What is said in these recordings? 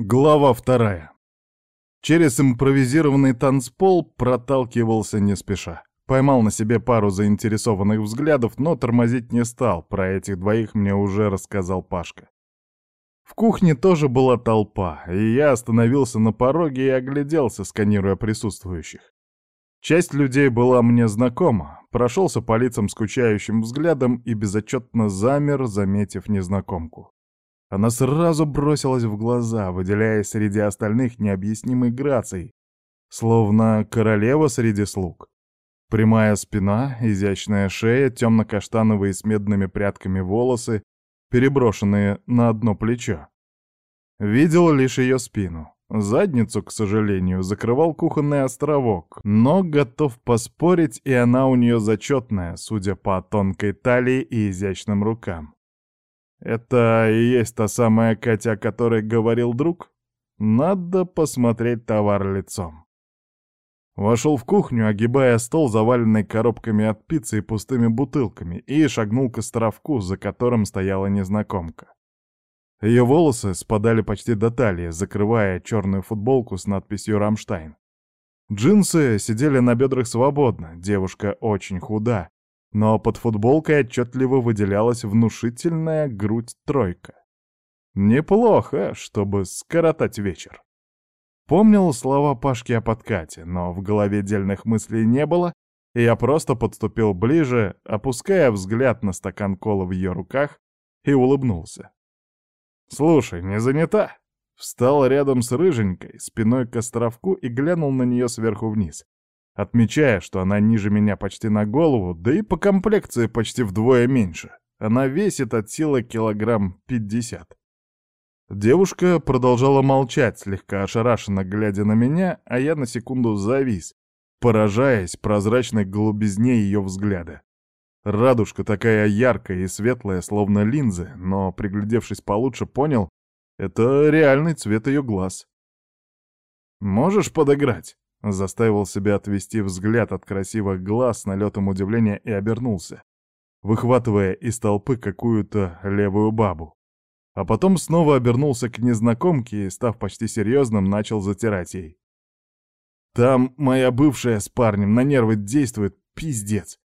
Глава вторая. Через импровизированный танцпол проталкивался не спеша. Поймал на себе пару заинтересованных взглядов, но тормозить не стал, про этих двоих мне уже рассказал Пашка. В кухне тоже была толпа, и я остановился на пороге и огляделся, сканируя присутствующих. Часть людей была мне знакома, прошелся по лицам скучающим взглядом и безотчетно замер, заметив незнакомку. Она сразу бросилась в глаза, выделяясь среди остальных необъяснимой грацией, словно королева среди слуг. Прямая спина, изящная шея, темно-каштановые с медными прядками волосы, переброшенные на одно плечо. Видел лишь ее спину. Задницу, к сожалению, закрывал кухонный островок, но готов поспорить, и она у нее зачетная, судя по тонкой талии и изящным рукам. Это и есть та самая Катя, о которой говорил друг? Надо посмотреть товар лицом. Вошел в кухню, огибая стол, заваленный коробками от пиццы и пустыми бутылками, и шагнул к островку, за которым стояла незнакомка. Ее волосы спадали почти до талии, закрывая черную футболку с надписью «Рамштайн». Джинсы сидели на бедрах свободно, девушка очень худа, но под футболкой отчетливо выделялась внушительная грудь-тройка. Неплохо, чтобы скоротать вечер. Помнил слова Пашки о подкате, но в голове дельных мыслей не было, и я просто подступил ближе, опуская взгляд на стакан кола в ее руках, и улыбнулся. «Слушай, не занята?» Встал рядом с рыженькой, спиной к островку и глянул на нее сверху вниз отмечая, что она ниже меня почти на голову, да и по комплекции почти вдвое меньше. Она весит от силы килограмм пятьдесят. Девушка продолжала молчать, слегка ошарашенно глядя на меня, а я на секунду завис, поражаясь прозрачной голубизне ее взгляда. Радужка такая яркая и светлая, словно линзы, но, приглядевшись получше, понял, это реальный цвет ее глаз. «Можешь подыграть?» Заставил себя отвести взгляд от красивых глаз с налетом удивления и обернулся, выхватывая из толпы какую-то левую бабу. А потом снова обернулся к незнакомке и, став почти серьезным, начал затирать ей. «Там моя бывшая с парнем на нервы действует, пиздец.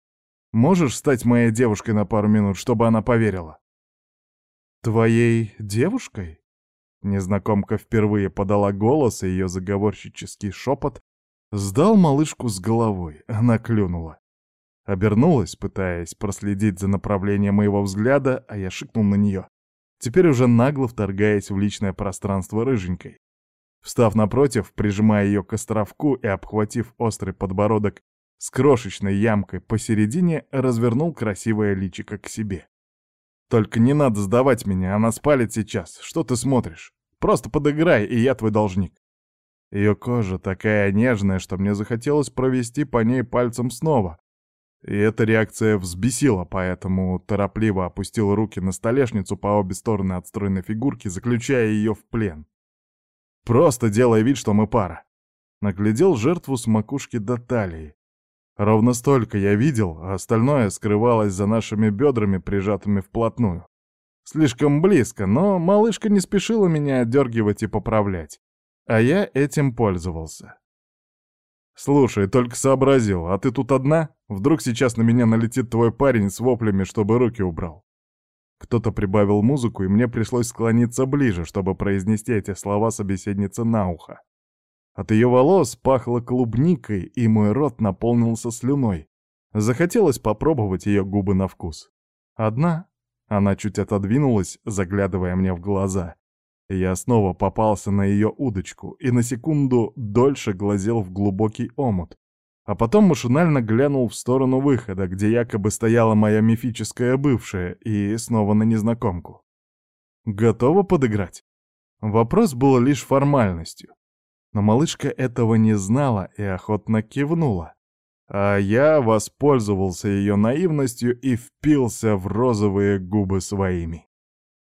Можешь стать моей девушкой на пару минут, чтобы она поверила?» «Твоей девушкой?» Незнакомка впервые подала голос, и ее заговорщический шепот Сдал малышку с головой, она клюнула. Обернулась, пытаясь проследить за направлением моего взгляда, а я шикнул на нее. Теперь уже нагло вторгаясь в личное пространство рыженькой. Встав напротив, прижимая ее к островку и обхватив острый подбородок с крошечной ямкой посередине, развернул красивое личико к себе. «Только не надо сдавать меня, она спалит сейчас. Что ты смотришь? Просто подыграй, и я твой должник». Ее кожа такая нежная, что мне захотелось провести по ней пальцем снова. И эта реакция взбесила, поэтому торопливо опустил руки на столешницу по обе стороны от стройной фигурки, заключая ее в плен. Просто делая вид, что мы пара. Наглядел жертву с макушки до талии. Ровно столько я видел, а остальное скрывалось за нашими бедрами, прижатыми вплотную. Слишком близко, но малышка не спешила меня отдергивать и поправлять. А я этим пользовался. «Слушай, только сообразил, а ты тут одна? Вдруг сейчас на меня налетит твой парень с воплями, чтобы руки убрал?» Кто-то прибавил музыку, и мне пришлось склониться ближе, чтобы произнести эти слова собеседницы на ухо. От ее волос пахло клубникой, и мой рот наполнился слюной. Захотелось попробовать ее губы на вкус. «Одна?» Она чуть отодвинулась, заглядывая мне в глаза, я снова попался на ее удочку и на секунду дольше глазел в глубокий омут, а потом машинально глянул в сторону выхода, где якобы стояла моя мифическая бывшая, и снова на незнакомку. Готова подыграть? Вопрос был лишь формальностью. Но малышка этого не знала и охотно кивнула. А я воспользовался ее наивностью и впился в розовые губы своими.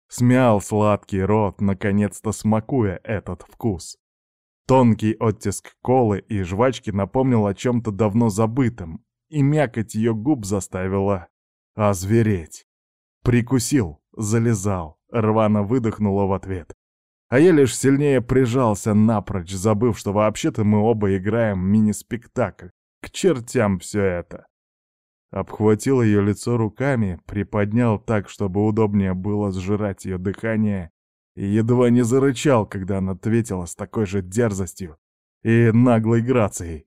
Смял сладкий рот, наконец-то смакуя этот вкус. Тонкий оттиск колы и жвачки напомнил о чем-то давно забытом, и мякоть ее губ заставила озвереть. Прикусил, залезал, рвано выдохнула в ответ. А я лишь сильнее прижался напрочь, забыв, что вообще-то мы оба играем мини-спектакль. К чертям все это. Обхватил ее лицо руками, приподнял так, чтобы удобнее было сжирать ее дыхание, и едва не зарычал, когда она ответила с такой же дерзостью и наглой грацией.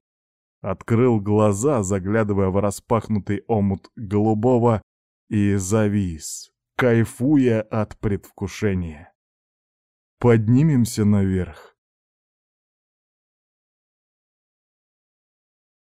Открыл глаза, заглядывая в распахнутый омут голубого, и завис, кайфуя от предвкушения. «Поднимемся наверх»,